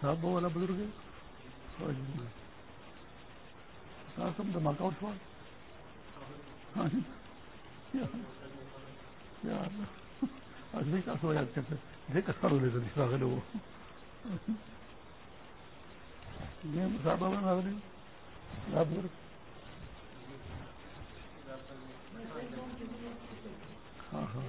صاحب والا بزرگ سم دھماکہ اٹھوا کا سو یاد کرتے دیکھ لے کر وہ صاحب بزرگ ہاں ہاں۔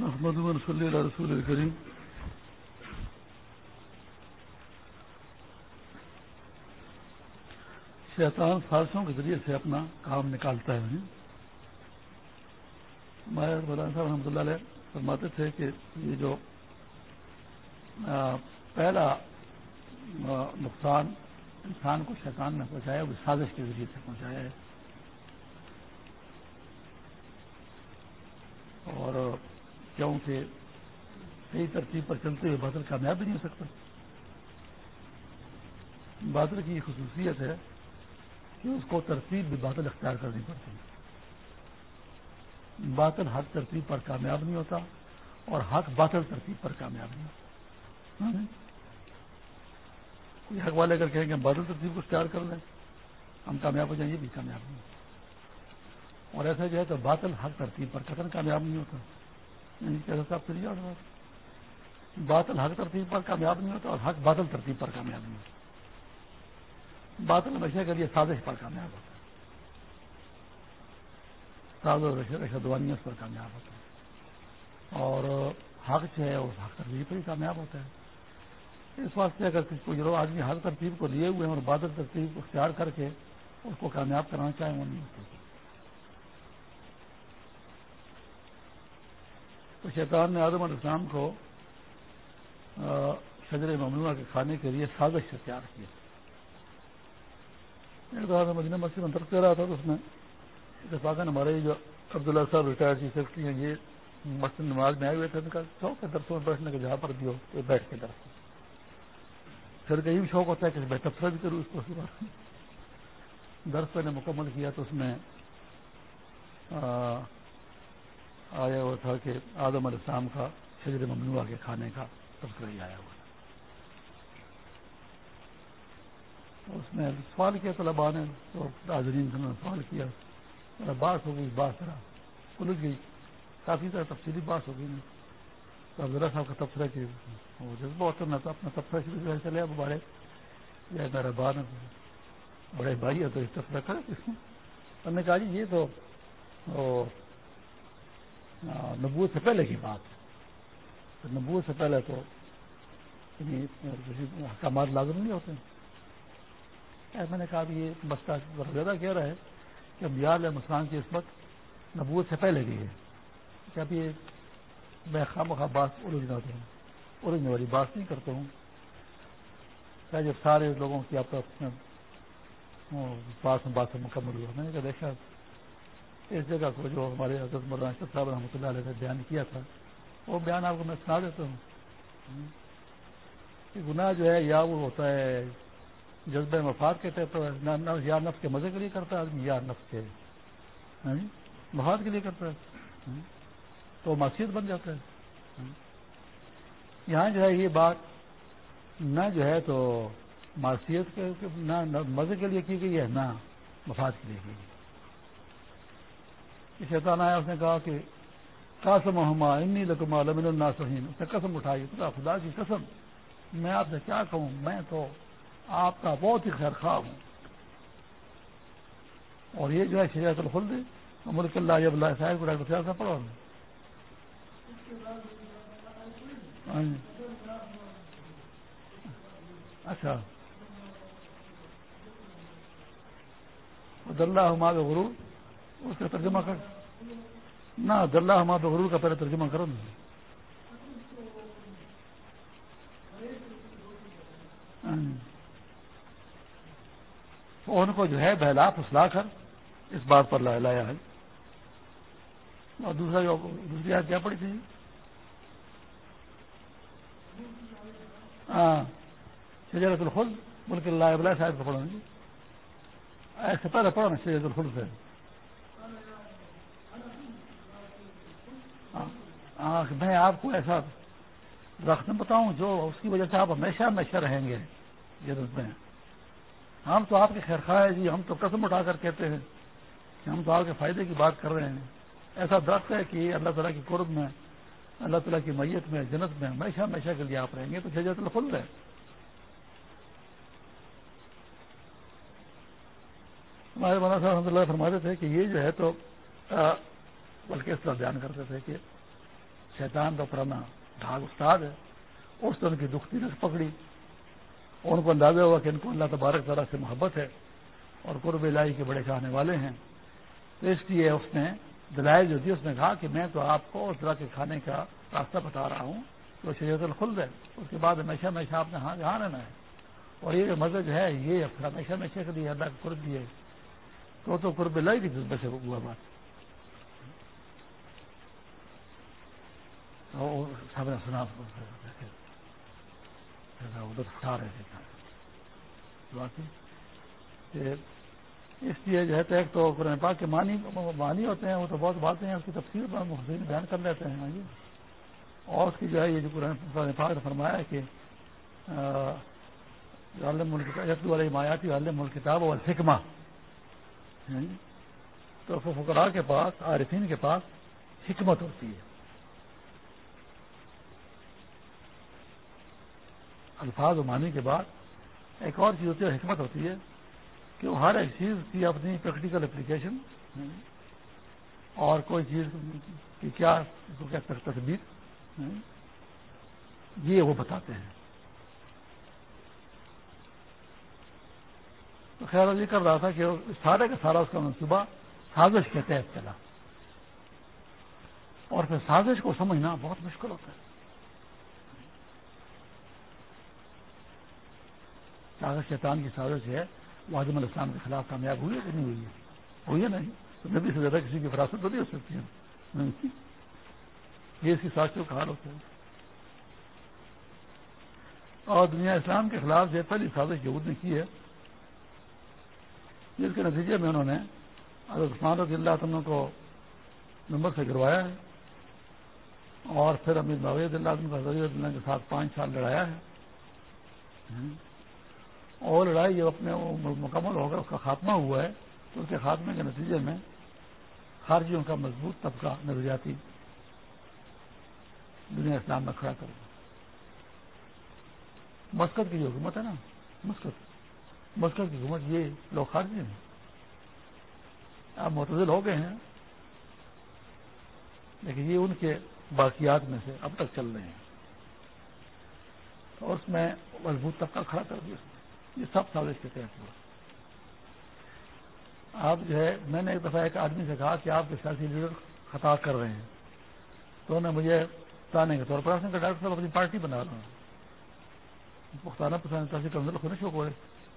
محمد صلی اللہ رسول الکریم شیطان فارسوں کے ذریعے سے اپنا کام نکالتا ہے۔ مولانا صاحب رحمۃ اللہ علیہ فرماتے تھے کہ یہ جو پہلا نقصان انسان کو شیطان نے پہنچایا وہ سازش کے ذریعے سے پہنچایا ہے۔ اور کیونکہ صحیح ترتیب پر چلتے ہوئے بادل کامیاب بھی نہیں ہو سکتا۔ بادل کی یہ خصوصیت ہے کہ اس کو ترتیب بھی بادل اختیار کرنی پڑتی باطل حق ترتیب پر کامیاب نہیں ہوتا اور حق باطل ترتیب پر کامیاب نہیں ہوتا۔ ہاں جی؟ کوئی حق والے اگر کہیں کہ ہم بادل ترتیب کو اختیار کر لیں، ہم کامیاب ہو جائیں یہ بھی کامیاب نہیں ہوتا۔ اور ایسا جو ہے تو باطل حق ترتیب پر قتل کامیاب نہیں ہوتا۔ یعنی صاحب سے نہیں باطل حق ترتیب پر کامیاب نہیں ہوتا اور حق بادل ترتیب پر کامیاب نہیں ہوتا۔ باطل ہمیشہ کے لیے سازش پر کامیاب ہوتا ہے۔ ساز و اس پر کامیاب ہوتا ہے۔ اور حق جو ہے اس حق ترتیب پر ہی کامیاب ہوتا ہے۔ اس واسطے اگر کسی کو جو آدمی حق ترتیب کو لیے ہوئے ہیں اور بادل ترتیب کو اختیار کر کے اس کو کامیاب کرانا چاہیں وہ نہیں ہوتا۔ تو شیطان نے آدم علیہ السلام کو شجر ممنوع کے کھانے کے لیے سازش سے تیار کیا ایک دفعہ مدینہ مسجد میں درد کر رہا تھا تو اس میں اتفاق ہمارے جو عبداللہ صاحب ریٹائر چیف سیکرٹری ہیں، یہ مسجد نماز میں آئے ہوئے تھے شوق ہے درسوں میں بیٹھنے کے جہاں پر بھی ہو، تو بیٹھ کے درس۔ پھر کہیں بھی شوق ہوتا ہے کہ میں تبصرہ بھی کروں، اس کو درس میں نے مکمل کیا تو اس میں آیا ہوا تھا کہ آدم علیہ السلام کا شجر ممنوع کے کھانے کا تذکرہ ہی آیا ہوا اس میں سوال کیا طلبا نے تو حاضرین سے سوال کیا بات ہو گئی بات طرح کلج گئی۔ کافی طرح تفصیلی بات ہو گئی۔ تو عبداللہ صاحب کا تبصرہ کی جذبہ ہوتا میں اپنا تبصرہ شروع جو چلے اب بڑے یا میرا بار بڑے بھائی ہے تو اس تبصرہ کرے ہم نے کہا جی یہ تو نبوت سے پہلے کی بات۔ نبوت سے پہلے تو یعنی احکامات لازم نہیں ہوتے۔ میں نے کہا یہ مسئلہ زیادہ کہہ رہا ہے کہ اب یاد ہے مسلمان کی عصمت نبوت سے پہلے کی ہے۔ کہ اب یہ میں خام خواہ بات الجھنا دوں الجھنے والی بات نہیں کرتا ہوں۔ کیا جب سارے لوگوں کی آپ پاس میں بات مکمل ہوا، میں نے کہا دیکھا اس جگہ کو جو ہمارے حضرت مولانا صاحب رحمۃ اللہ علیہ نے بیان کیا تھا، وہ بیان آپ کو میں سنا دیتا ہوں۔ کہ گناہ جو ہے، یا وہ ہوتا ہے جذبہ مفاد کے تحت یا نفس کے مزے کے لیے کرتا ہے آدمی، یا نفس کے ہاں جی، مفاد کے لیے کرتا ہے۔ تو معصیت بن جاتا ہے۔ یہاں جو ہے، یہ بات نہ جو ہے تو معصیت کے نہ مزے کے لیے کی گئی ہے، نہ مفاد کے لیے کی گئی۔ شیطان آیا، اس نے کہا کہ قاسم ہما انی لکما لمن الناسین اس نے قسم اٹھائی خدا کی قسم، میں آپ سے کیا کہوں؟ میں تو آپ کا بہت ہی خیر خواہ ہوں۔ اور یہ جو ہے شریعت الخلد، ملک اللہ جب اللہ صاحب کو ڈاکٹر صاحب سے پڑھا ہاں جی۔ اچھا۔ اللہ ہمارے غرور۔ اس کا ترجمہ کر۔ نہ، دلہ ہمارا غرور کا پہلے ترجمہ کرو۔ نا ان کو جو ہے بہلا، پھسلا کر۔ اس بات پر لایا ہے اور دوسرا جو دوسری یاد کیا پڑی تھی؟ ہاں۔ شجرت الخل ملک اللہ صاحب کو پڑھو۔ گی ایسے پہلے پڑھو نا شجرت الخل سے ہاں میں آپ کو ایسا رکھنا بتاؤں جو اس کی وجہ سے آپ ہمیشہ ہمیشہ رہیں گے جنت میں۔ ہم تو آپ کے خیر خواہ جی ہم تو قسم اٹھا کر کہتے ہیں کہ ہم تو آپ کے فائدے کی بات کر رہے ہیں۔ ایسا درخت ہے کہ اللہ تعالیٰ کی قرب میں، اللہ تعالیٰ کی میت میں، جنت میں ہمیشہ ہمیشہ کے لیے آپ رہیں گے تو شجرت الخل ہے۔ ہمارے مولانا صاحب رحمۃ اللہ فرماتے تھے کہ یہ جو ہے تو بلکہ اس طرح بیان کرتے تھے کہ شیطان کا پرانا ڈھاگ استاد ہے، اس طرح کی دکھتی رکھ پکڑی۔ اور ان کو اندازہ ہوا کہ ان کو اللہ تبارک طرح سے محبت ہے اور قرب الہی کے بڑے چاہنے والے ہیں۔ تو اس لیے اس نے دلائل جو تھی اس نے کہا کہ میں تو آپ کو اس طرح کے کھانے کا راستہ بتا رہا ہوں تو شریعت الخلد ہے۔ اس کے بعد ہمیشہ ہمیشہ آپ نے ہاں جہاں رہنا ہے۔ اور یہ جو مزہ جو ہے، یہ ہمیشہ ہمیشہ کے لیے اللہ کا قرب بھی ہے۔ تو تو قرب الہی کی جذبے سے ہوا بات۔ سب نے سنا اٹھا رہے تھے اس لیے جو ہے تو ایک تو قرآن پاک کے معنی معنی ہوتے ہیں، وہ تو بہت باتیں ہیں، اس کی تفصیل پر محسوس بیان کر لیتے ہیں جی اور اس کی جو ہے، یہ جو قرآن پاک نے فرمایا ہے کہ والے مایاتی عالم ملک کتاب اور حکمہ یعنی تو فکرا کے پاس، عارفین کے پاس حکمت ہوتی ہے۔ الفاظ و معنی کے بعد ایک اور چیز ہوتی ہے، حکمت ہوتی ہے کہ وہ ہر ایک چیز کی اپنی پریکٹیکل اپلیکیشن اور کوئی چیز کی کیا اس کو کیا تصویر یہ وہ بتاتے ہیں۔ تو خیر یہ کر رہا تھا کہ سارے کا سارا اس کا منصوبہ سازش کے تحت چلا۔ اور پھر سازش کو سمجھنا بہت مشکل ہوتا ہے۔ کاغذ شیطان کی سازش ہے وہ آدم السلام کے خلاف کامیاب ہوئی ہے کہ نہیں ہوئی ہے ہوئی ہے نہیں؟ تو نبی سے زیادہ کسی کی فراست تو نہیں ہو سکتی ہے۔ یہ اس کی سازشوں کا حال ہوتا ہے۔ اور دنیا اسلام کے خلاف جو پہلی سازش یہود نے کی ہے۔ جس کے نتیجے میں انہوں نے حضرت عثمان رضی اللہ عنہ کو نمبر سے گروایا ہے۔ اور پھر امیر باغیت اللہ عنہ کا اللہ کے ساتھ پانچ سال لڑایا ہے۔ اور لڑائی جب اپنے مکمل ہو کر اس کا خاتمہ ہوا ہے، تو اس کے خاتمے کے نتیجے میں خارجیوں کا مضبوط طبقہ نظریاتی دنیا اسلام میں کھڑا کر مسکت کی جو حکومت ہے نا مسکت مسکت کی حکومت یہ لوگ خارجی ہیں۔ آپ متضل ہو گئے ہیں، لیکن یہ ان کے باقیات میں سے اب تک چل رہے ہیں۔ اور اس میں مضبوط طبقہ کھڑا کر دیا۔ یہ سب سازش کے تحت ہوا۔ آپ جو ہے، میں نے ایک دفعہ ایک آدمی سے کہا کہ آپ کے سیاسی لیڈر خطا کر رہے ہیں۔ تو انہوں نے مجھے بتانے کے طور پر کہ ڈاکٹر صاحب، اپنی پارٹی بنا رہا ہوں۔ پختانہ پسند تاثیر کمزور ہونے شوق ہوئے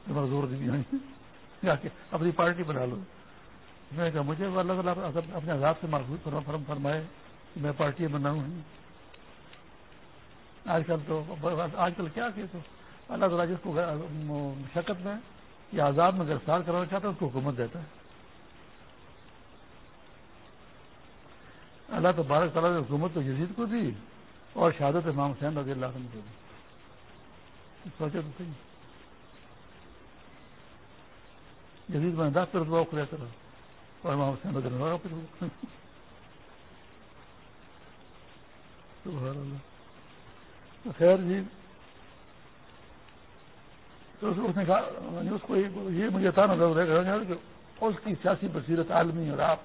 تمہارا زور دی جا کے اپنی پارٹی بنا لو۔ میں نے کہا، مجھے اللہ تعالیٰ اپنے عذاب سے محفوظ فرم فرمائے کہ میں پارٹی بناؤں آج کل تو آج کل کیا کہ تو اللہ تعالیٰ جس کو شکت میں یا آزاد میں گرفتار کرنا چاہتا ہے، اس کو حکومت دیتا ہے۔ اللہ تبارک تعالیٰ نے حکومت تو یزید کو دی اور شہادت امام حسین رضی اللہ عنہ کو دی۔ سوچے تو صحیح۔ جدید میں دس پر دعا کرا اور امام حسین رضی اللہ پھر خیر جی تو اس نے کہا اس کو یہ مجھے تھا نظر کہ اس کی سیاسی بصیرت عالمی اور آپ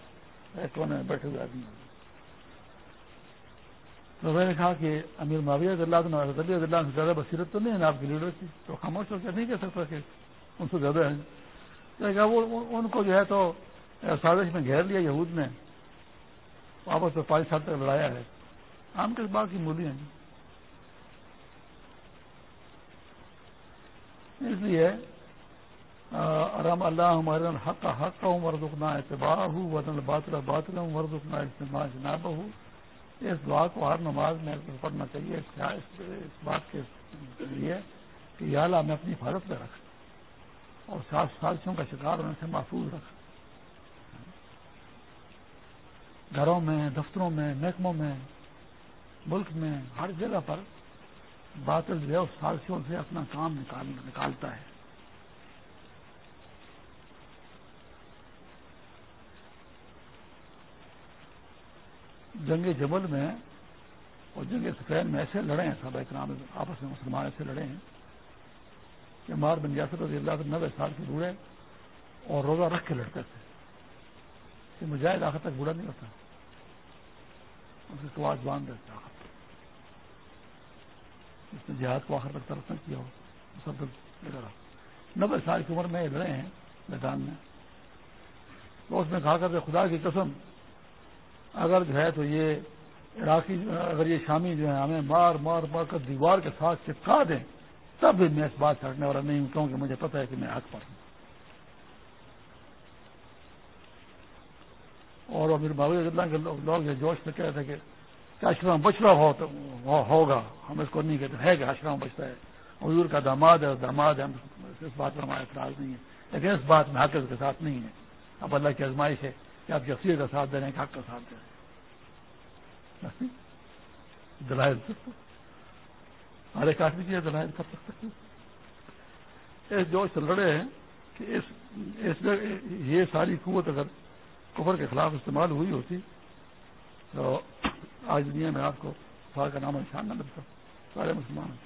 کونے میں بیٹھے ہوئے آدمی تو میں نے کہا کہ امیر معاویہ اللہ علی اللہ سے زیادہ بصیرت تو نہیں ہے آپ کی لیڈر کی تو خاموش ہو کر نہیں کہہ سکتا کہ ان سے زیادہ ہے وہ ان کو جو ہے تو سازش میں گھیر لیا، یہود نے، واپس تو پانچ سال تک لڑایا ہے۔ عام کے بات کی مولی ہیں۔ اس لیے رم اللہ ہمارے حق کا حق کا عمر رکنا اعتبار ہوں وطن بات بات عمر رکنا اجتماع جناب ہوں اس دعا کو ہر نماز میں پڑھنا چاہیے، اس بات کے لیے کہ یا اللہ میں اپنی حفاظت میں رکھ اور سات سازشوں کا شکار ہونے سے محفوظ رکھ۔ گھروں میں، دفتروں میں، محکموں میں، ملک میں، ہر جگہ پر باطل جو ہے اس سازشوں سے اپنا کام نکالتا ہے۔ جنگ جبل میں اور جنگ سفید میں ایسے لڑے ہیں سب اکرام آپس میں مسلمان ایسے لڑے ہیں کہ مار بن جاسر رضی اللہ نبے سال کے بوڑھے اور روزہ رکھ کے لڑتے تھے۔ کہ مجاہد آخر تک بوڑھا نہیں ہوتا۔ اس کی آواز باندھ دیتے آخر اس نے جہاد کو آخر تک ترقی کیا ہو سب نبے سال کی عمر میں یہ لڑے ہیں میدان میں۔ تو اس میں کہا کرتے خدا کی قسم، اگر جو ہے تو یہ عراقی، اگر یہ شامی جو ہے ہمیں مار مار مار کر دیوار کے ساتھ چپکا دیں، تب بھی میں اس بات چھٹنے والا نہیں ہوں، کیونکہ مجھے پتا ہے کہ میں حق پر ہوں۔ اور امیر بابو اللہ کے لوگ یہ جوش میں کہتے تھے کہ اشرام بچڑا ہوگا۔ ہم اس کو نہیں کہتے۔ ہے کہ اشرام بچتا ہے۔ حضور کا داماد ہے داماد ہے۔ اس بات پر ہمارا اعتراض نہیں ہے۔ لیکن اس بات میں حقیقت کے ساتھ نہیں ہے۔ اب اللہ کی آزمائش ہے کہ آپ شخصیت کا ساتھ دے رہے ہیں حق کا ساتھ دے رہے ہیں دلائل۔ ہر ایک آدمی کی دلائل۔ کر سکتے اس جو لڑے ہیں کہ اس اس یہ ساری قوت اگر کفر کے خلاف استعمال ہوئی ہوتی تو آج دنیا میں آپ کو فار کا نام نشان نہ ملتا سارے مسلمان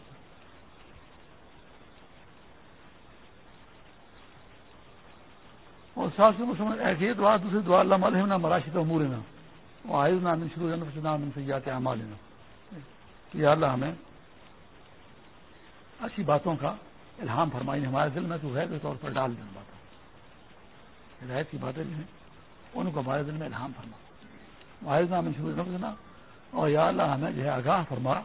اور ساتھ مسلمان، ایک یہ دعا، دوسری دعا، اللہ علیہ مراشد امور نا وہ آئز نام شروع نام سے جاتے ہیں ہمارے کہ اللہ ہمیں اچھی باتوں کا الہام فرمائی ہمارے دل میں تو ہے کے طور پر ڈال دیں بات ہدایت کی باتیں جو ہیں، ان کو ہمارے دل میں الہام فرما واحد نام شروع نفسنا اور یا اللہ ہمیں جو ہے آگاہ فرما،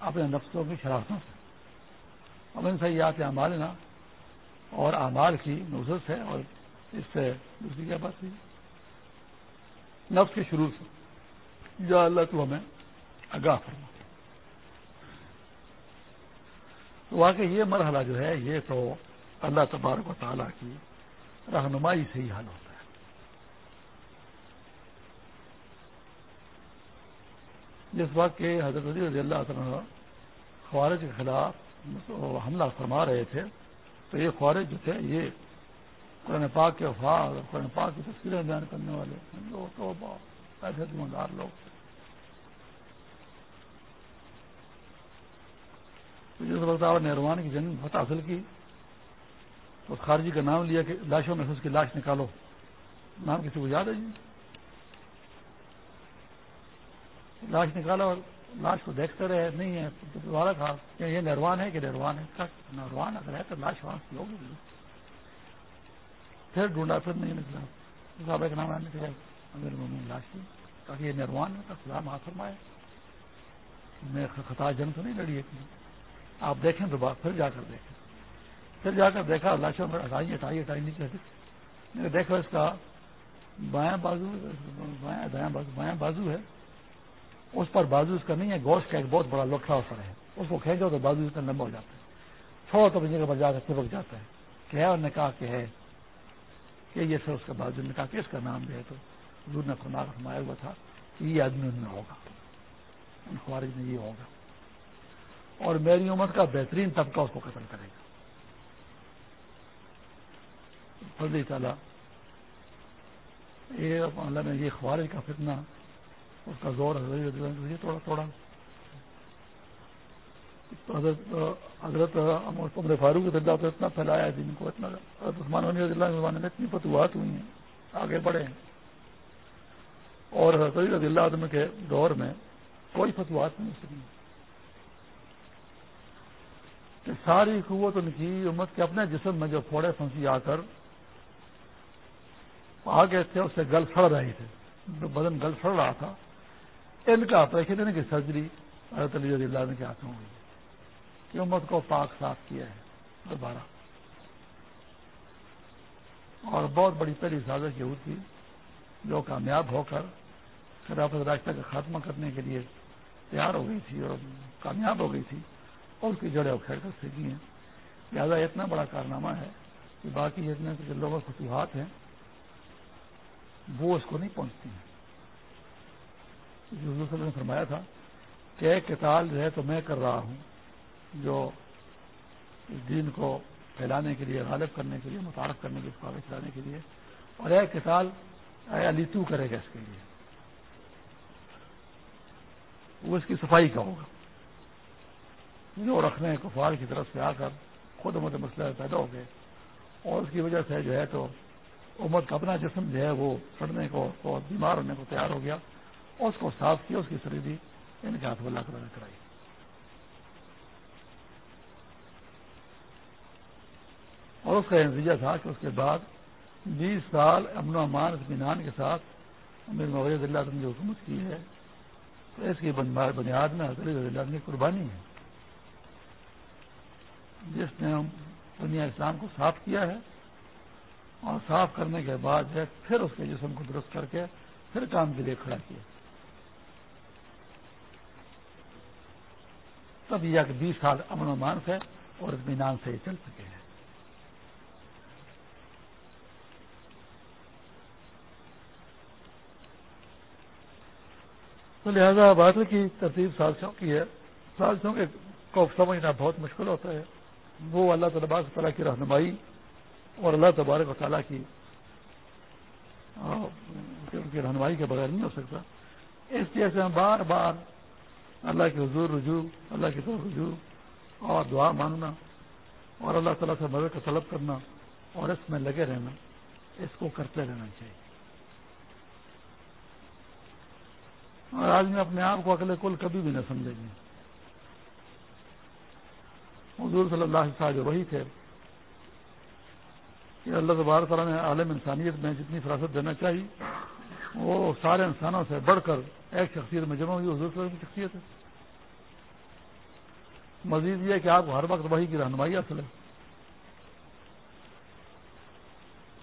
اپنے نفسوں کی شرافتوں سے۔ اب ان سے یاد ہے اور اعمال کی نوزت ہے اور اس سے دوسری کیا بات تھی نفس کے شروع سے۔ یا اللہ تو ہمیں آگاہ فرما۔ تو واقعی یہ مرحلہ جو ہے، یہ تو اللہ تبارک و تعالیٰ کی رہنمائی سے ہی حل ہوتا ہے جس وقت کہ حضرت رضی اللہ تعالیٰ خوارج کے خلاف حملہ فرما رہے تھے۔ تو یہ خوارج جو تھے، یہ قرآن پاک کے افواج اور قرآن پاک کی تصویریں بیان کرنے والے لوگ تو ایسے دار لوگ۔ جس وقت آپ نے روان کی جنگ فتح حاصل کی، تو خارجی کا نام لیا کہ لاشوں میں سے اس کی لاش نکالو۔ نام کسی کو یاد ہے جی؟ لاش نکالا اور لاش کو دیکھتے رہے، نہیں ہے، دوبارہ کہا کہ یہ نروان ہے کہ نروان ہے؟ نروان اگر ہے تو لاش وہاں کی ہوگی پھر ڈھونڈا، پھر نہیں نکلا۔ صاحب کا نام نکلا امیر ممین لاش کی تاکہ یہ نروان ہے خدا ماں فرمائے۔ میں خطا جنگ تو نہیں لڑی ہے۔ آپ دیکھیں تو پھر جا کر دیکھیں۔ پھر جا کر دیکھا لاشوں پر ہٹائی ہٹائی ہٹائی، نیچے میں نے دیکھا اس کا بایاں بازو، بایاں، دایاں بازو، بایاں بازو ہے۔ اس پر بازو اس کا نہیں ہے، گوشت کا ایک بہت بڑا لوٹھا پر ہے۔ اس کو کھینچو تو بازو اتنا لمبا ہو جاتا ہے۔ چھوڑو تو جگہ پر جا کر چپک جاتا ہے۔ کہ ہے اور نے کہا کہ ہے۔ کہ یہ سر اس کے بعد نے کہا کہ اس کا نام جو ہے تو حضور نے خرما فرمایا ہوا تھا کہ یہ آدمی ان میں ہوگا۔ ان خوارج میں یہ ہوگا۔ اور میری عمر کا بہترین طبقہ اس کو قتل کرے گا۔ فضلی تعالیٰ، یہ اللہ نے یہ خوارج کا فتنہ اس کا زور تھوڑا تھوڑا۔ حضرت عمر فاروق کے تو اتنا پھیلایا جن کو، اتنا۔ عثمان اللہ میں اتنی فتوحات ہوئی ہیں، آگے بڑھے ہیں۔ اور حضرت رضی اللہ عنہ کے دور میں کوئی فتوحات نہیں سکی کہ ساری قوت ان کی امت کے اپنے جسم میں جو پھوڑے پھنسی آ کر آگے تھے، اس سے گل سڑ رہے تھے بدن گل سڑ رہا تھا ان کا آپریشن دینے کی سرجری حضرت علی رضی اللہ عنہ کے ہاتھوں ہوئی کہ امت کو پاک صاف کیا ہے دوبارہ۔ اور بہت بڑی پہلی سازش یہ تھی، جو کامیاب ہو کر خلافت راستہ کا خاتمہ کرنے کے لیے تیار ہو گئی تھی اور کامیاب ہو گئی تھی اور اس کی جڑیں اکھیڑ کر سیکھی ہیں۔ لہٰذا اتنا بڑا کارنامہ ہے کہ باقی جتنے جو لوگوں فتوحات ہیں، وہ اس کو نہیں پہنچتی ہیں۔ حضور نے فرمایا تھا کہ ایک کتال جو ہے تو میں کر رہا ہوں، جو اس دین کو پھیلانے کے لیے، غالب کرنے کے لیے، متعارف کرنے کے لیے چلانے کے لیے، اور ایک کتال علی تو کرے گا اس کے لیے۔ وہ اس کی صفائی کا ہوگا۔ جو رکھنے کفار کی طرف سے آ کر خود امت مسئلہ پیدا ہو گئے، اور اس کی وجہ سے جو ہے تو امت کا اپنا جسم جو ہے وہ سڑنے کو اور بیمار ہونے کو تیار ہو گیا۔ اس کو صاف کیا، اس کی شریری ان کے ہاتھ لا کر کرائی۔ اور اس کا نتیجہ تھا کہ اس کے بعد بیس سال امن و امان، اطمینان کے ساتھ امیر مغرب اللہ نے حکومت کی ہے، تو اس کی بنیاد میں حضرت اللہ کی قربانی ہے۔ جس نے دنیا اسلام کو صاف کیا ہے اور صاف کرنے کے بعد جو پھر اس کے جسم کو درست کر کے پھر کام کے لیے کھڑا کیا۔ تب یہ بیس سال امن و مان سے اور اطمینان سے ہی چل سکے ہیں۔ تو لہذا بادل کی ترتیب سازشوں کی ہے۔ سازشوں کے کو سمجھنا بہت مشکل ہوتا ہے۔ وہ اللہ تبارک تعالیٰ کی رہنمائی اور اللہ تبارک و تعالیٰ کی ان کی رہنمائی کے بغیر نہیں ہو سکتا۔ اس لیے سے ہم بار بار اللہ کے حضور رجوع، اللہ کی طرف رجوع، اور دعا مانگنا، اور اللہ تعالیٰ سے مدد کا طلب کرنا، اور اس میں لگے رہنا، اس کو کرتے رہنا چاہیے۔ اور آدمی اپنے آپ کو اکلے کل کبھی بھی نہ سمجھے گی۔ حضور صلی اللہ علیہ وسلم جو وہی تھے، کہ اللہ تبار تعالیٰ نے عالم انسانیت میں جتنی فراست دینا چاہیے وہ سارے انسانوں سے بڑھ کر ایک شخصیت میں جمع ہوئی حضور صلی اللہ علیہ کی شخصیت ہے۔ مزید یہ کہ آپ کو ہر وقت وہی کی رہنمائی حاصل ہے۔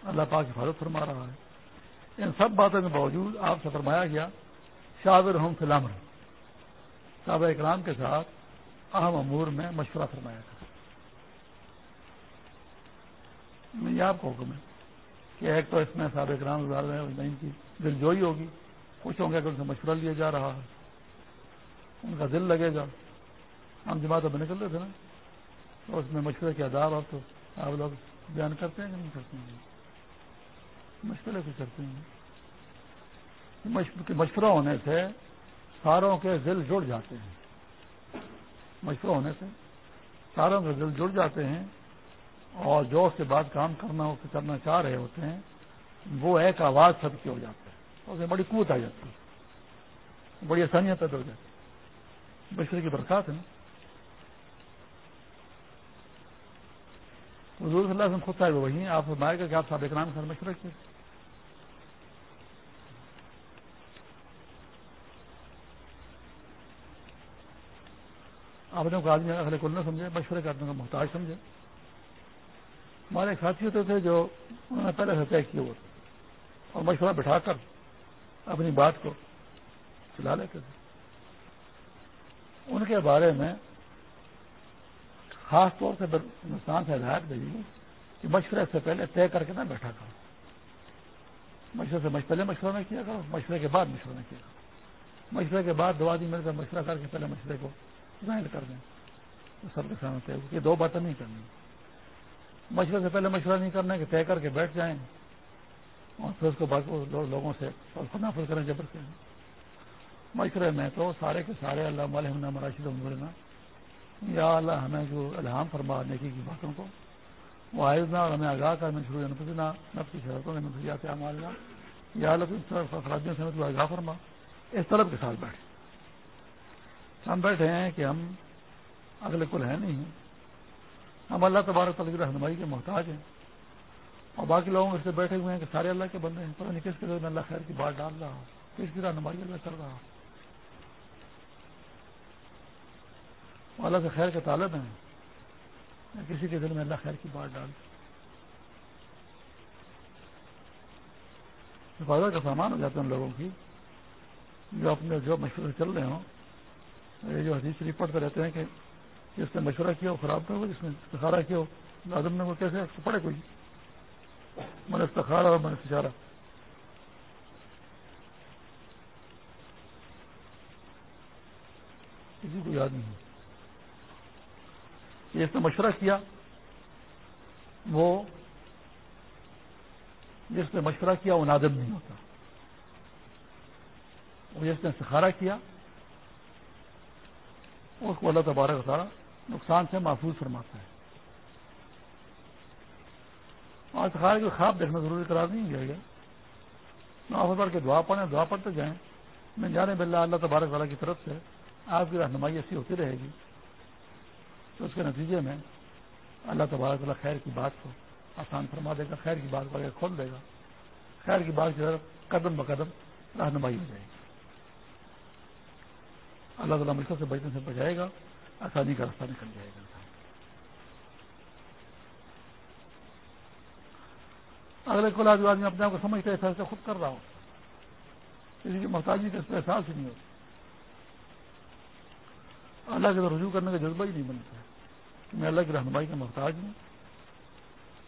اللہ پاک حفاظت فرما رہا ہے۔ ان سب باتوں کے باوجود آپ سے فرمایا گیا، شاور ہوں فلام صحابہ اکرام کے ساتھ اہم امور میں مشورہ فرمایا تھا۔ یہ آپ کو حکم ہے۔ کہ ایک تو اس میں صحابہ اکرام گزار ان کی دل جوئی ہوگی۔ کچھ ہوں گے کہ ان سے مشورہ لیا جا رہا ہے۔ ان کا دل لگے گا۔ ہم جماعت میں نکل رہے تھے نا، تو اس میں مشورے کے آداب آپ تو آپ لوگ بیان کرتے ہیں کہ نہیں کرتے ہیں؟ مشورے سے کرتے ہیں۔ مشورہ ہونے سے ساروں کے دل جڑ جاتے ہیں۔ مشورہ ہونے سے ساروں کے دل جڑ جاتے ہیں۔ اور جو اس کے بعد کام کرنا کرنا چاہ رہے ہوتے ہیں، وہ ایک آواز سب کی ہو جاتا ہے۔ اس میں بڑی قوت آ جاتی ہے۔ بڑی آسانیاں پیدا ہو جاتی مشورے کی برسات ہے نا۔ حضور صلی اللہ علیہ وسلم خود صاحب وہی آپ فرمائے گا کہ آپ سابق نام سر مشورہ کیے۔ آپ نے آدمی اگلے کل نہ سمجھے مشورے کا محتاج سمجھے؟ ہمارے ساتھی ہوتے تھے جو انہوں نے پہلے سے طے کیے ہوئے اور مشورہ بٹھا کر اپنی بات کو چلا لیتے تھے۔ ان کے بارے میں خاص طور سے ہندوستان سے ہدایت بھیجی کہ مشورے سے پہلے طے کر کے نہ بیٹھا کرو۔ مشورے سے پہلے مشورہ نہ کیا کرو، مشورے کے بعد مشورہ نہ کیا کرو۔ مشورے کے بعد دو آدمی مل کر مشورہ کر کے پہلے مشورے کو ظاہر کر دیں۔ تو سب کے سامنے یہ دو باتیں نہیں کرنی۔ مشورے سے پہلے مشورہ نہیں کرنا کہ طے کر کے بیٹھ جائیں اور پھر اس کو بعد لوگوں سے نافذ کریں جبر سے۔ مشورے میں تو سارے کے سارے اللہ علیہ مراشد عمرنا یا اللہ ہمیں جو الحام فرما نیکی کی باتوں کو، وہ آئز نہ اور ہمیں آگاہ کر میں شروع نفسنا نفس کی شرطوں میں، نفسیات مالنا یا اللہ اس طرح افرادیوں سے تو آگاہ فرما۔ اس طلب کے ساتھ بیٹھے ہم بیٹھے ہیں کہ ہم اگلے کل ہیں نہیں۔ ہم اللہ تبارک تعالیٰ کی رہنمائی کے محتاج ہیں۔ اور باقی لوگوں سے بیٹھے ہوئے ہیں کہ سارے اللہ کے بندے ہیں۔ پتہ نہیں کس کے میں اللہ خیر کی بات ڈال رہا ہوں، کس کی رہنمائی اللہ کر رہا ہوں۔ اللہ سے خیر کے طالب ہیں۔ کسی کے دل میں اللہ خیر کی بات ڈال۔ حفاظت کا سامان ہو جاتا ہے ان لوگوں کی۔ جو اپنے جو مشورے چل رہے ہوں، یہ جو حدیث شریف پڑھتے رہتے ہیں کہ جس نے مشورہ کیا وہ خراب نہ ہو، جس نے استخارہ کیا ہو لازم نے وہ کیسے پڑھے کوئی؟ من استخارہ اور من استشارہ۔ کسی کو یاد نہیں جس نے مشورہ کیا، وہ جس نے مشورہ کیا وہ نادم نہیں ہوتا۔ وہ جس نے سکھارا کیا، اس کو اللہ تبارک ہوتا نقصان سے محفوظ فرماتا ہے۔ اور سکھارے کے خواب دیکھنا ضروری قرار نہیں دیا گیا۔ نو کے دعا پڑھیں، دعا پڑھتے جائیں۔ میں جانے بلّہ اللہ تبارک والا کی طرف سے آپ کی رہنمائی ایسی ہوتی رہے گی تو اس کے نتیجے میں اللہ تبارک اللہ خیر کی بات کو آسان فرما دے گا، خیر کی بات کو آگے کھول دے گا۔ خیر کی بات کی طرف قدم بقدم رہنمائی ہو جائے گی۔ اللہ تعالیٰ مشکل سے بچنے سے بچائے گا۔ آسانی کا راستہ نکل جائے گا۔ اگلے کو کل آدمی اپنے آپ کو سمجھتے فیصلہ خود کر رہا ہوں۔ کسی کی محتاجی کا اس پہ احساس ہی نہیں ہوتا۔ اللہ کے رجوع کرنے کا جذبہ ہی نہیں بنتا کہ میں اللہ کی رہنمائی کا محتاج ہوں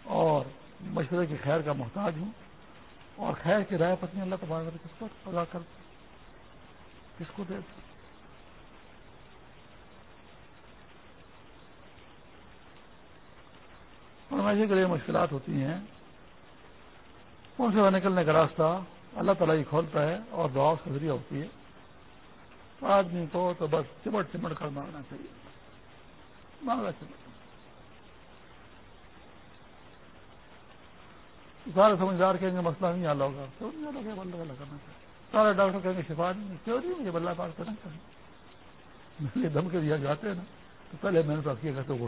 اور مشورے کی خیر کا محتاج ہوں اور خیر کی رائے پتنی اللہ تبارک کس کو ادا کر کس کو دے فرمائشی کے لیے مشکلات ہوتی ہیں ان سے نکلنے کا راستہ اللہ تعالیٰ ہی کھولتا ہے اور دعا کا ذریعہ ہوتی ہے۔ آدمی کو تو بس چمٹ چمٹ کر مانگنا چاہیے۔ مانگنا چمٹ سارے سمجھدار کہیں گے، مسئلہ نہیں حل ہوگا۔ کیوں نہیں حل ہوگا بلّہ بلّہ کرنا چاہیے۔ سارے ڈاکٹر کہیں گے، شفا نہیں کیوں نہیں مجھے بلّہ پاک کرنا چاہیے؟ میں دم کے دیا، جاتے ہیں نا۔ تو پہلے میں نے تو کیا کرتے وہ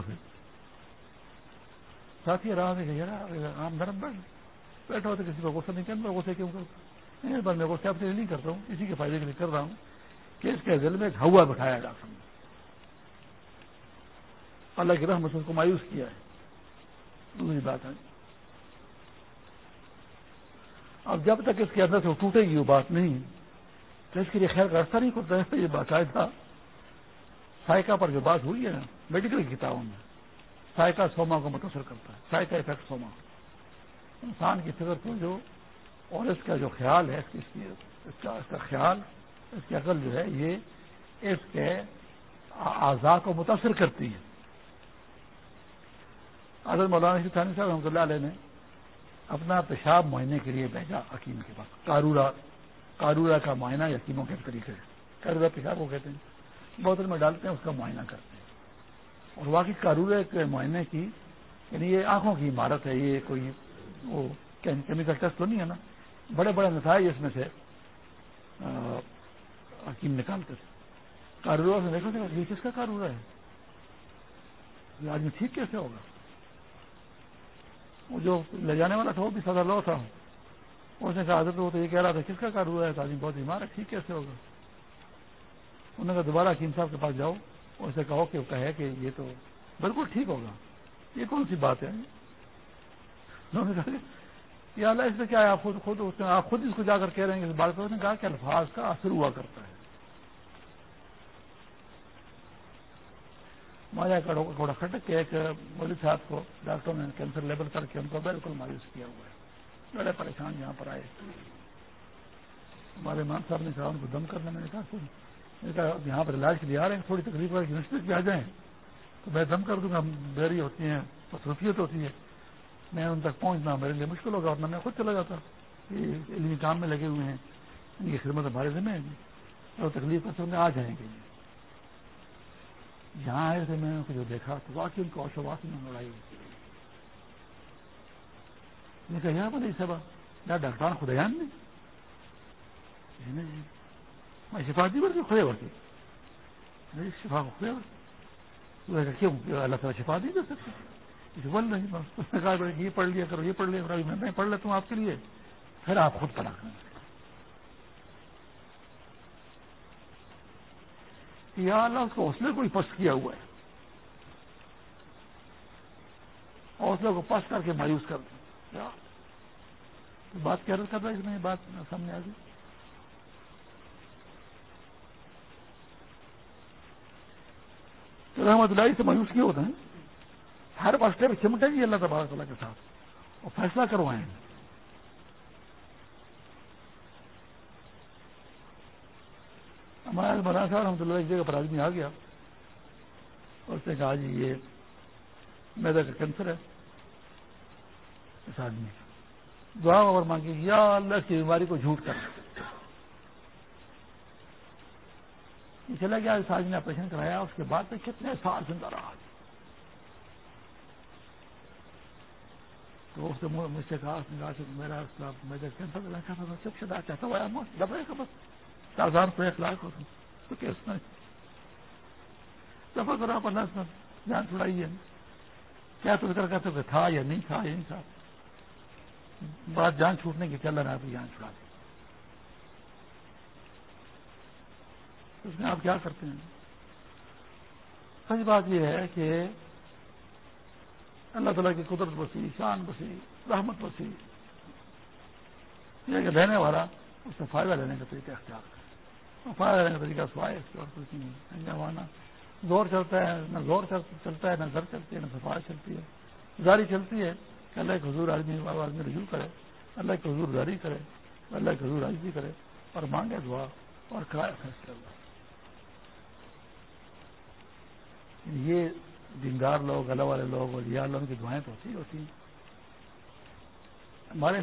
ساتھی آرام سے عام نرم بیٹھ، بیٹھا ہو تو کسی کو غصہ نہیں کرتا غصے کیوں کرتا میں غصہ آپ نہیں کرتا ہوں، اسی کے فائدے کے لیے کر رہا ہوں کہ اس کے دل میں ایک ہوا بٹھایا ڈاکٹر نے اللہ کی رحمت اس کو مایوس کیا ہے۔ دوسری بات ہے۔ اب جب تک اس کے اندر سے وہ ٹوٹے گی وہ بات نہیں، تو اس کے لیے خیر کا راستہ نہیں کرتا ہے، یہ باقاعدہ سائیکا پر جو بات ہوئی ہے نا، میڈیکل کتابوں میں۔ سائیکا سوما کو متاثر کرتا ہے سائیکا افیکٹ سوما۔ انسان کی فکر کو جو، اور اس کا جو خیال ہے، اس کا اس کا خیال، اس کی عقل جو ہے، یہ اس کے اعضاء کو متاثر کرتی ہے۔ حضرت مولانا ثانی صاحب رحمۃ اللہ علیہ نے اپنا پیشاب معائنے کے لیے بھیجا حکیم کے پاس۔ کارورا کارورا کا معائنہ یقینوں کے طریقے سے۔ کارورا پیشاب کو کہتے ہیں، بوتل میں ڈالتے ہیں، اس کا معائنہ کرتے ہیں۔ اور واقعی کارورے کے معائنے کی یعنی یہ آنکھوں کی عمارت ہے، یہ کوئی وہ کیمیکل ٹیسٹ تو نہیں ہے نا؟ بڑے بڑے نتائج اس میں سے حکیم نکالتے تھے۔ کارورا سے دیکھا تھا یہ کس کا کارورا ہے؟ یہ آدمی ٹھیک کیسے ہوگا؟ وہ جو لے جانے والا تھا، وہ بھی سزا لو تھا۔ اس نے کہا، حضرت، وہ تو یہ کہہ رہا تھا، کس کا کارورا ہے؟ آدمی بہت بیمار ہے، ٹھیک کیسے ہوگا؟ انہوں نے کہا، دوبارہ حکیم صاحب کے پاس جاؤ۔ اسے کہو کہ وہ کہے کہ یہ تو بالکل ٹھیک ہوگا۔ یہ کون سی بات ہے؟ یہ اللہ، اس میں کیا ہے؟ آپ خود خود آپ خود اس کو جا کر کہہ رہے ہیں اس بات نے کہا کہ الفاظ کا اثر ہوا کرتا ہے۔ مایا گھوڑا کھٹک کے ایک مولی صاحب کو ڈاکٹروں نے کینسر لیبل کر کے ان کو بالکل مایوس کیا ہوا ہے۔ بڑے پریشان یہاں پر آئے۔ ہمارے مان صاحب نے کہا، ان کو دم کرنا، میں نے کہا یہاں پر علاج کے لیے آ رہے ہیں، تھوڑی تکلیف یونیورسٹی پہ آ جائیں۔ تو میں دم کر دوں گا بیری ہوتی ہیں، مصروفیت ہوتی ہے۔ میں ان تک پہنچنا میرے لیے مشکل ہوگا، ورنہ میں خود چلا جاتا۔ یہ علمی کام میں لگے ہوئے ہیں۔ ان کی خدمت ہمارے ذمہ ہے۔ اور تکلیف کرتے ہوں گے آ جائیں گے۔ جہاں آئے تھے میں نے جو دیکھا تو واقعی ان کو اوشواس میں لڑائی میں کہا، یہاں پر سب یا ڈاکٹر خدیان نہیں میں شفا دی بڑھتی کھڑے ہوتی شفا کو کھڑے کیوں اللہ تعالیٰ شفا نہیں دے سکتے بول نہیں اس نے کہا یہ پڑھ لیا کرو یہ پڑھ لیا کرو میں پڑھ لیتا ہوں آپ کے لیے. پھر آپ خود پڑھا کریں یا اللہ، اس کو حوصلے کو ہی پس کیا ہوا ہے؟ حوصلے کو پس کر کے مایوس کر دیا۔ بات کیا کر رہا ہے اس میں؟ بات سامنے آ گئی۔ رحمت اللہ سے مایوس کیا ہوتا ہے ہر مسئلے پہ چمٹے گی اللہ تبارک اللہ کے ساتھ اور فیصلہ کروائیں۔ گے ہمارا مولانا صاحب رحمۃ اللہ جگہ پر آدمی آ گیا اور اس نے کہا جی یہ میدا کا کینسر ہے۔ اس آدمی دعا اور مانگی، یا اللہ کی بیماری کو جھوٹ کر۔ یہ چلا گیا اس آدمی نے آپریشن کرایا، اس کے بعد میں کتنے سال زندہ رہا۔ تو اس نے مجھ سے کہا، اس نے کہا کہ میرا میرا کینسر چپ شدہ چاہتا ہوا دبے کا بس۔ تازان کو ایک لاکھ ہوتا تو کیس نہیں دفعہ کرو آپ اللہ سے جان چھڑائی ہے۔ کیا تو ذکر کرتے کہ تھا یا نہیں تھا؟ یا نہیں تھا۔ بات جان چھوٹنے کی چل رہا تو جان چھڑا دی۔ اس میں آپ کیا کرتے ہیں؟ سچ بات یہ ہے کہ اللہ تعالیٰ کی قدرت بسی، شان بسی، رحمت بسی۔ یہ کہ لینے والا اس سے فائدہ لینے کا طریقہ اختیار کرے فائدہ لینے کا طریقہ سوائے یعنی انجام زور چلتا ہے، نہ زور چلتا ہے، نہ گھر چلتی ہے، نہ صفائی چلتی ہے۔ گزاری چلتی ہے کہ اللہ کے حضور آدمی آدمی رجوع کرے۔ اللہ کے حضور گزاری کرے، اللہ کے حضور عزی کرے اور مانگے دعا اور کرائے فیصلہ یہ دیندار لوگ اللہ والے لوگ اور یا اللہ کی دعائیں تو ہوتی ہوتی ہیں۔ ہمارے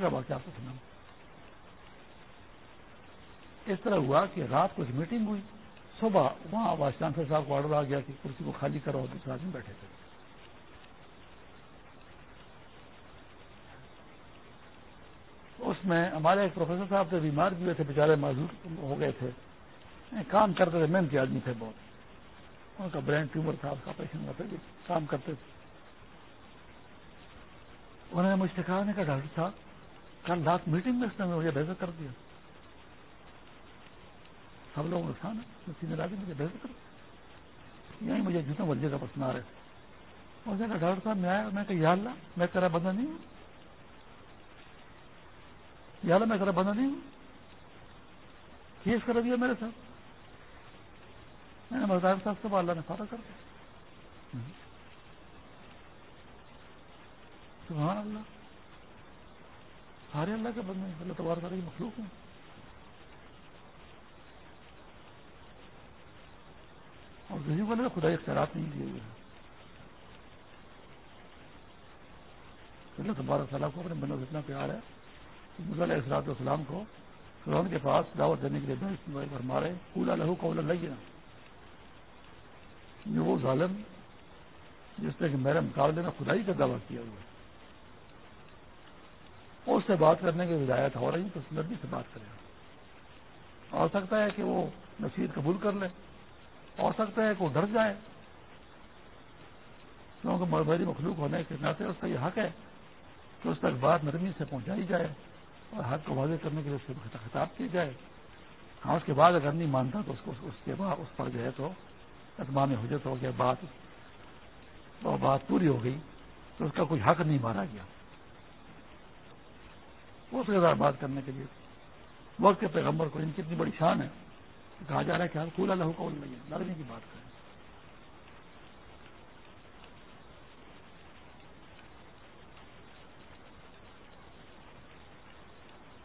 کا واقعہ آپ کو سنا اس طرح ہوا کہ رات کو ایک میٹنگ ہوئی۔ صبح وہاں وائس چانسلر صاحب کو آڈر آ گیا کہ کرسی کو خالی کرو اور دوسرے آدمی بیٹھے تھے۔ اس میں ہمارے ایک پروفیسر صاحب تھے، بیمار بھی ہوئے تھے، بیچارے معذور ہو گئے تھے۔ کام کرتے تھے، محنتی آدمی تھے بہت۔ ان کا برین ٹیومر تھا، اس کا آپریشن ہوتا تھے کام کرتے تھے۔ انہوں نے مجھ سے کہا کہ ڈاکٹر صاحب، کل رات میٹنگ میں اس نے مجھے بہتر کر دیا۔ سب لوگوں کا ہے سینے لا مجھے بہتر کر یہیں مجھے جتنا ورجے کا پسند آ رہے تھے۔ اور کہا، ڈاکٹر صاحب، میں آیا، میں کہ یا اللہ، میں تیرا بندہ نہیں ہوں۔ یا اللہ، میں تیرا بندہ نہیں ہوں۔ کیس کر دیا میرے ساتھ۔ میں نے مزدار صاحب سے اللہ نے فارغ کر دیا۔ سبحان اللہ۔ سارے اللہ کے بندے اللہ تبار سارے مخلوق ہیں۔ اور کسی کو نہیں خدا اختیارات نہیں دیے ہوئے اللہ تبارہ صلاح کو اپنے بندوں سے اتنا پیار ہے مزل اصلاۃ والسلام کو فرون کے پاس دعوت دینے کے لیے فرمارے پولا لہو کو لگے یہ وہ ظالم جس نے کہ میرے مقابلے میں خدائی کا دعویٰ کیا ہوا ہے۔ اس سے بات کرنے کی ہدایت ہو رہی تو نرمی سے بات کرے ہو سکتا ہے کہ وہ نصیحت قبول کر لے۔ ہو سکتا ہے کہ وہ ڈر جائے۔ کیونکہ مربری مخلوق ہونے کے ناطے اس کا یہ حق ہے کہ اس تک بات نرمی سے پہنچائی جائے اور حق کو واضح کرنے کے لیے اس سے خطاب کی جائے۔ ہاں اس کے بعد اگر نہیں مانتا تو اس کو اس کے بعد اس پر جو ہے تو اتمام حجت ہو گیا، بات وہ بات پوری ہو گئی، تو اس کا کوئی حق نہیں مارا گیا۔ اس کے ساتھ بات کرنے کے لیے، وقت کے پیغمبر کو ان کی اتنی بڑی شان ہے کہا جا رہا ہے کہ ہر کھلا لہو ہے، لڑنے کی بات کریں۔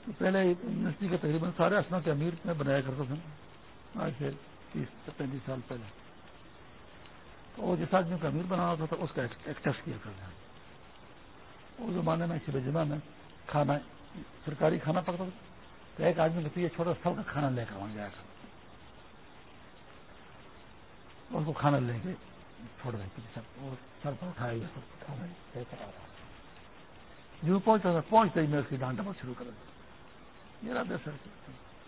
تو پہلے یونیورسٹی کا تقریباً سارے اسنا کے امیر میں بنایا کرتا تھا، آج سے تیس پینتیس سال پہلے۔ تو جس آدمی کا امیر بنا ہوتا تھا اس کا ایک ٹیسٹ کیا کرتا ہے۔ اس زمانے میں شب جمعہ میں کھانا، سرکاری کھانا پکتا تھا۔ تو ایک آدمی کا چھوٹا سب کا کھانا لے کر وہاں جایا کرتا۔ اس کو کھانا لے کے چھوڑ دیں سر پر اٹھایا گیا، سب کھانا لے کر آ رہا جو پہنچتا تھا پہنچتے ہی میں اس کی ڈانٹ ڈبل شروع کر دیا میرا بے سر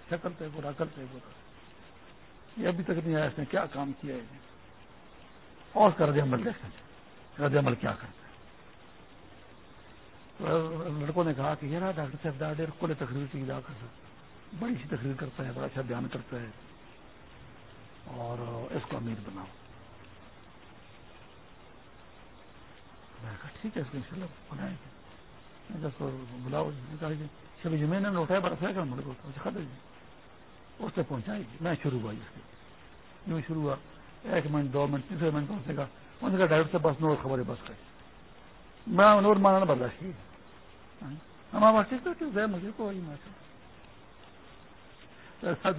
شکل پہ برا کرتے برا یہ ابھی تک نہیں آیا، اس نے کیا کام کیا ہے؟ اور اس کا رد عمل دیکھتے ہیں رد عمل کیا کرتا ہے لڑکوں نے کہا کہ یہ ڈاکٹر صاحب ڈاکٹر کل تقریر کی جا کر بڑی سی تقریر کرتا ہے، بڑا اچھا بیان کرتا ہے۔ اور اس کو امیر بناؤ۔ میں کہا ٹھیک ہے، اس کو ان شاء اللہ بنائیں گے۔ اس کو بلاؤ چلو جی میں نے اٹھایا، بڑا فیکا میرے کو کھا اچھا جی۔ اس سے پہنچائی۔ گی میں شروع ہوا اس کے۔ یوں شروع ہوا۔ ایک منٹ، دو منٹ، تیسرے منٹ پہنچنے کا؟ ان کا؟ ڈرائیور سے بس نور خبر ہے بس کا میں نور مانا برداشت۔ ہاں۔ کی ہمارا بات ٹھیک ہے مجھے کوئی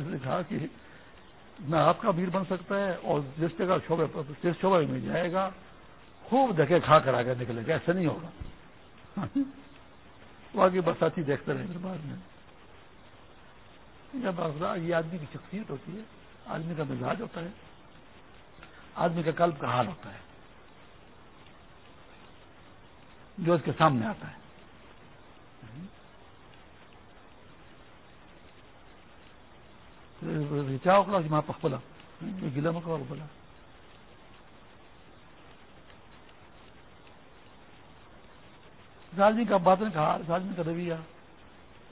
نے کہا کہ نہ آپ کا امیر بن سکتا ہے اور جس جگہ شعبے جس شعبے میں جائے گا، خوب دکے کھا کر آگے نکلے گا۔ ایسا نہیں ہوگا۔ ہاں۔ باقی بس ساتھی دیکھتے رہے پھر بعد میں۔ جب یہ آدمی کی شخصیت ہوتی ہے، آدمی کا مزاج ہوتا ہے۔ آدمی کا قلب کا حال ہوتا ہے۔ جو اس کے سامنے آتا ہے۔ چاہ کلا کہ ماں پخلا گلا مکا بولا۔ آدمی کا باطن کا اس آدمی کا رویہ،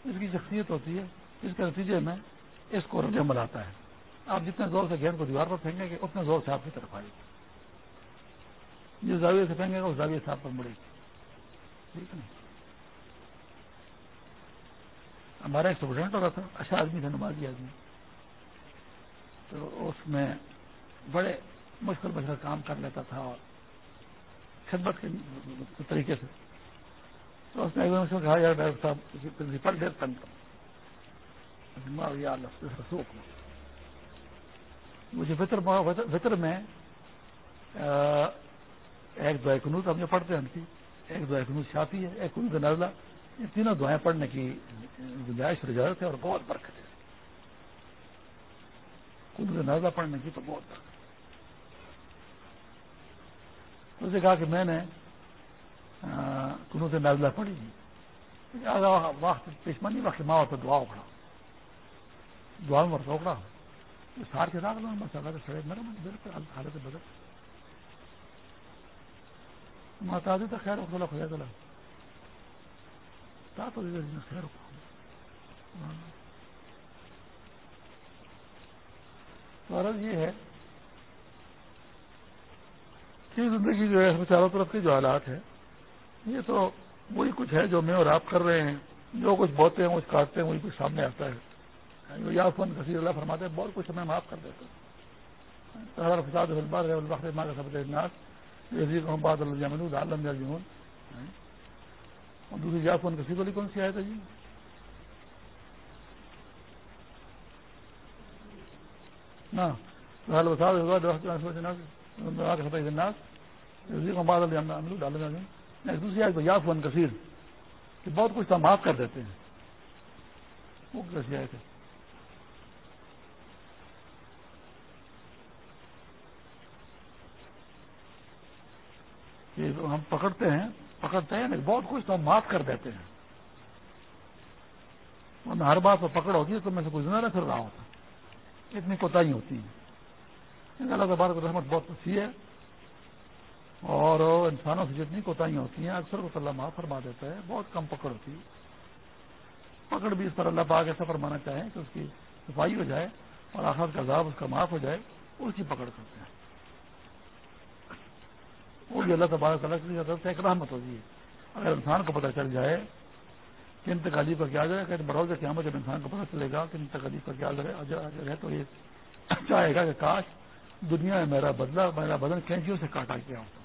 اس کی شخصیت ہوتی ہے، اس کے نتیجے میں اس کو رد عمل آتا ہے۔ آپ جتنے زور سے گیند کو دیوار پر پھینکیں گے، اتنے زور سے آپ کی طرف آئے گی جس زاویے سے پھینکے گا اس زاویے سے آپ پر مڑے گی ٹھیک ہے ہمارا ایک اسٹوڈنٹ ہو رہا تھا اچھا آدمی تھا، نمازی آدمی۔ تو اس میں بڑے مشکل مشکل کام کر لیتا تھا اور خدمت کے طریقے سے۔ تو اس نے کہا، یار ڈاکٹر صاحب پرنسپل ڈیر تنگ سوکھ مجھے فطر فطر میں ایک دعائیں کنوت ہم جو پڑھتے ہیں ہم کی۔ ایک دعائیں کنوت شافی ہے، ایک کنوت نازلہ۔ یہ تینوں دعائیں پڑھنے کی گنجائش رجحت ہے اور بہت برکت ہے۔ کنوت نازلہ پڑھنے کی تو بہت برکت اسے کہا کہ میں نے کنوت نازلہ پڑھی۔ وقت پیشمانی وقت ماں ہوتا دعا اکڑا۔ دعا میں اکڑا۔ سار کے راگ لوں مسالہ تو سڑے نرم بالکل حالت بدل۔ ماتا تو خیر رکھو خدا تلا تا تو خیر تو عرض یہ ہے کہ زندگی جو ہے چاروں طرف کے جو حالات ہیں، یہ تو وہی کچھ ہے جو میں اور آپ کر رہے ہیں۔ جو کچھ بوتے ہیں کچھ کاٹتے ہیں، وہی کچھ سامنے آتا ہے۔ یا فن کثیر اللہ فرماتے ہیں بہت کچھ ہمیں معاف کر دیتے ہیں فساد باد عالم جون اور دوسری یا فن کثیر والی کون سی آئے تھا جی نہ دوسری آئے تو یا فن کثیر کہ بہت کچھ تو معاف کر دیتے ہیں وہ کیسے آئے تھے کہ ہم پکڑتے ہیں پکڑتے ہیں بہت کچھ تو ہم معاف کر دیتے ہیں۔ ہر بات تو پکڑ ہوتی ہے تو میں سے کچھ نہ پھر رہا ہوتا۔ اتنی کوتاہی ہوتی ہیں۔ اللہ تبارک رحمت بہت وسیع ہے۔ اور انسانوں سے جتنی کوتاہیاں ہوتی ہیں، اکثر کو اللہ معاف فرما دیتا ہے۔ بہت کم پکڑ ہوتی ہے۔ پکڑ بھی اس پر اللہ پاک ایسا فرمانا چاہیں کہ اس کی صفائی ہو جائے اور آخر کا عذاب اس کا معاف ہو جائے۔ اس کی پکڑ کرتے ہیں۔ وہ بھی اللہ تبارک تعالیٰ ایک رحمت ہوتی ہے۔ اگر انسان کو پتہ چل جائے کہ ان تکالیف کا کیا جائے، کہ بروز قیامت جب انسان کو پتہ چلے گا کہ ان تکالیف کا کیا اجر ہے تو یہ چاہے گا کہ کاش دنیا میں میرا بدلہ، میرا بدن کینچیوں سے کاٹا گیا ہوتا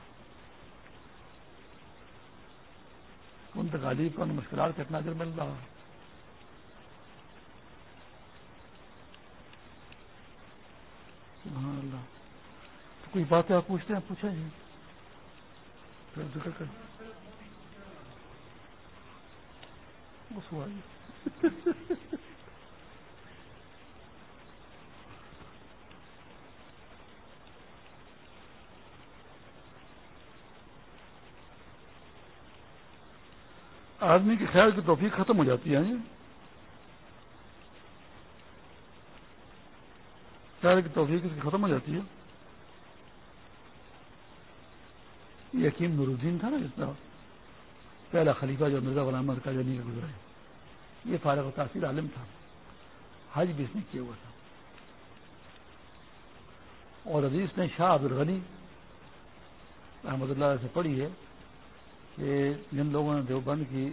ان تکالیف کو ان مشکلات کتنا دیر مل رہا۔ اللہ۔ تو کوئی باتیں آپ پوچھتے ہیں؟ پوچھیں جی۔ آدمی کی خیال کی توفیق ختم ہو جاتی ہے خیال کی توفیق اس کی ختم ہو جاتی ہے۔ یہ حکیم نور الدین تھا نا جس طرح پہلا خلیفہ جو مرزا غلام کا جانی کا گزرا ہے یہ فارغ و تاثیر عالم تھا۔ حج بھی اس نے کیا ہوا تھا۔ اور عزیز نے شاہ عبد الغنی رحمۃ اللہ سے پڑھی ہے کہ جن لوگوں نے دیوبند کی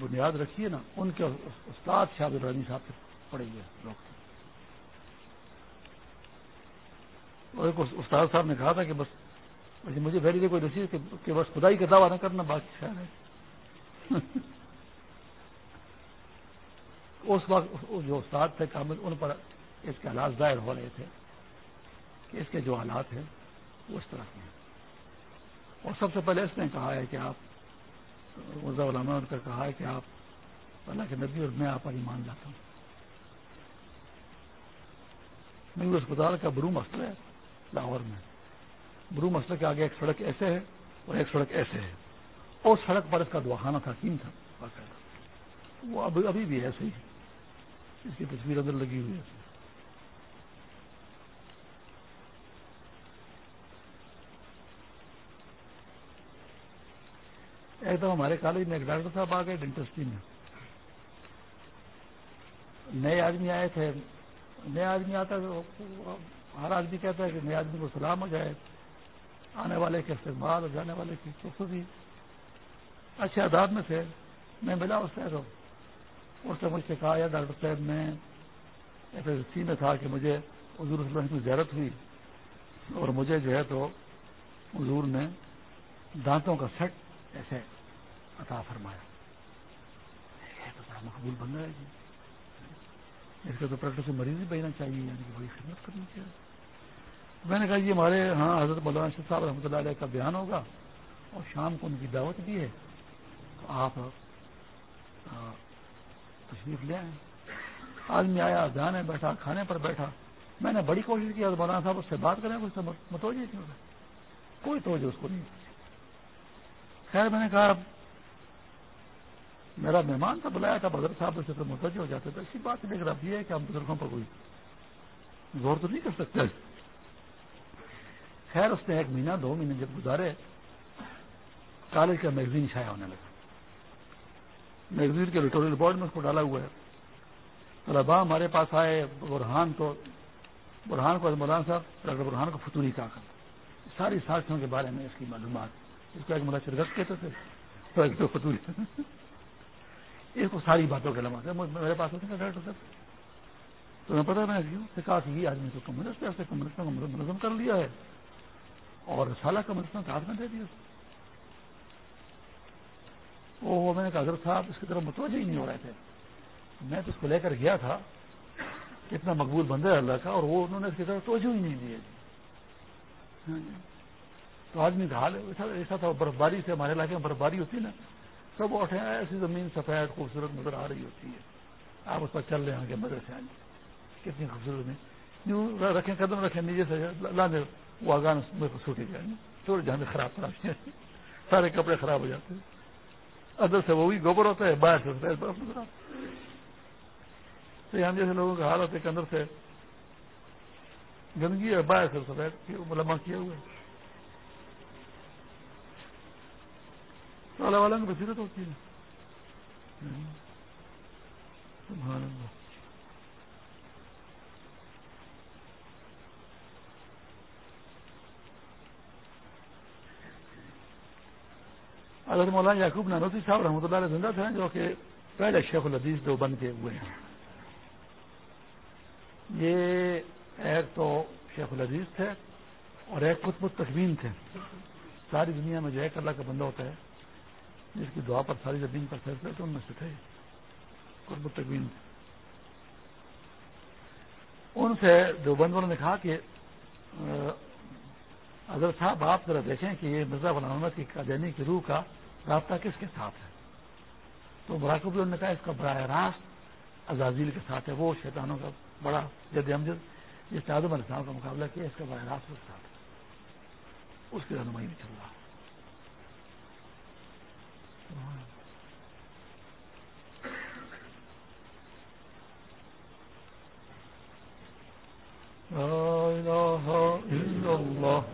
بنیاد رکھی ہے نا، ان کے استاد شاہ الرانی صاحب سے پڑے گئے لوگ اور ایک استاد صاحب نے کہا تھا کہ بس مجھے ویری کوئی نصیب کہ بس خدائی کا دعویٰ نہ کرنا، باقی شاید ہے۔ اس وقت جو استاد تھے کامل، ان پر اس کے حالات ظاہر ہو رہے تھے کہ اس کے جو حالات ہیں وہ اس طرح کے ہیں۔ اور سب سے پہلے اس نے کہا ہے کہ آپ علماء کا کہا ہے کہ آپ اللہ کے نبی اور میں آپ پر ایمان لاتا ہوں۔ میں اسپتال کا برو مسئلہ ہے، لاہور میں۔ برو مسئلہ کے آگے ایک سڑک ایسے ہے اور ایک سڑک ایسے ہے۔ اور سڑک پر اس کا دواخانہ تھا، تین تھا۔ وہ ابھی بھی ایسے ہی۔ اس کی تصویر اندر لگی ہوئی ہے۔ ایک دم ہمارے کالج میں ایک ڈاکٹر صاحب آ گئے ڈینٹسٹی میں۔ نئے آدمی آئے تھے۔ نئے آدمی آتا ہے ہر آدمی کہتا ہے کہ نئے آدمی کو سلام ہو جائے۔ آنے والے کے استعمال اور جانے والے کی خوبصورتی اچھے آداب میں سے میں ملا اس سے تو اس نے مجھ سے کہا، یا ڈاکٹر صاحب، میں ایسے سی میں تھا کہ مجھے حضور وسلم کی زیارت ہوئی اور مجھے جو ہے تو حضور نے دانتوں کا سیٹ ایسے عطا فرمایا۔ تو بڑا مقبول بن رہا ہے جی۔ اس کا تو پریکٹر سے مریض ہی بہنا چاہیے یعنی کہ بڑی خدمت کرنی چاہیے۔ میں نے کہا جی ہمارے ہاں حضرت مولانا شاہ صاحب رحمۃ اللہ علیہ کا بیان ہوگا اور شام کو ان کی دعوت بھی ہے تو آپ تشریف لے آئیں۔ آدمی آیا جانے بیٹھا، کھانے پر بیٹھا۔ میں نے بڑی کوشش کی مولانا صاحب اس سے بات کریں کچھ متوجہ تھی کوئی توجہ اس کو نہیں خیر، میں نے کہا، میرا مہمان تھا، بلایا تھا بدر صاحب سے تو متوجہ ہو جاتے تھے۔ اسی بات لیکن اب یہ ہے کہ ہم بزرگوں پر کوئی غور تو نہیں کر سکتے۔ خیر اس نے ایک مہینہ، دو مہینے جب گزارے، کالج کا میگزین چھایا ہونے لگا۔ میگزین کے ایڈیٹوریل بورڈ میں اس کو ڈالا ہوا ہے۔ طلبا ہمارے پاس آئے، برہان کو برہان کو، مولانا صاحب، ڈاکٹر برہان کو فتوری کہا کر ساری ساتھیوں کے بارے میں اس کی معلومات۔ اس کو ایک ملا شرکت کہتے تھے، تو ایک تو فتوری اس کو ساری باتوں کے لمحہ میرے پاس ہوتے ہیں ڈاکٹر صاحب۔ تو میں پتا میں کہا کہ یہ آدمی تو کمیونسٹ ہے ایسے کو منظم کر لیا ہے۔ اور سالہ کمیونسٹ ہاتھ میں دے دیا وہ میں نے کہا، حضرت صاحب، اس کی طرف متوجہ ہی نہیں ہو رہے تھے۔ میں تو اس کو لے کر گیا تھا۔ کتنا مقبول بندہ ہے اللہ کا، اور وہ انہوں نے اس کی طرف توجہ ہی نہیں دی ہاں جی۔ تو آدمی کا حال ایسا تھا برف باری سے ہمارے علاقے میں برف باری ہوتی ہے نا۔ سب اٹھے، ایسی زمین سفید خوبصورت نظر آ رہی ہوتی ہے۔ آپ اس پر چل رہے ہیں آگے مدد سے آئیں جی۔ کتنی خوبصورت نہیں رکھیں، قدم رکھیں، نیچے سے لانے وہ آگان سوٹی جائیں گے۔ تھوڑے جہاں خراب کراتے ہیں سارے کپڑے خراب ہو جاتے ہیں۔ اندر سے وہی گوبر ہوتا ہے، باہر سے برف نظر تو یہاں جیسے لوگوں کا حال ہوتا ہے کہ اندر سے گندگی ہے، باہر سے سفید لمبا کیا ہوا ہے والا کی بصیرت ہوتی ہے۔ اگر مولانا یعقوب نانوسی صاحب رحمۃ اللہ علیہ زندہ تھے جو کہ پہلے شیخ العزیز دو بن کے ہوئے ہیں۔ یہ ایک تو شیخ العزیز تھے اور ایک خود تقویم تھے۔ ساری دنیا میں جو ایک اللہ کا بندہ ہوتا ہے، جس کی دعا پر ساری زمین پر فیصلہ تو ان میں سے تھے۔ قرب تقویم ان سے جو بند والوں نے کہا کہ حضرت صاحب، آپ ذرا دیکھیں کہ یہ مرزا محمد کی قادیانی کی روح کا رابطہ کس کے ساتھ ہے؟ تو مراقب نے کہا، اس کا براہ راست عزازیل کے ساتھ ہے، وہ شیطانوں کا بڑا جد امجد جس نے آدم علیہ السلام کا مقابلہ کیا، اس کا براہ راست اس ساتھ اس کی رہنمائی میں چل رہا لا إله إلا الله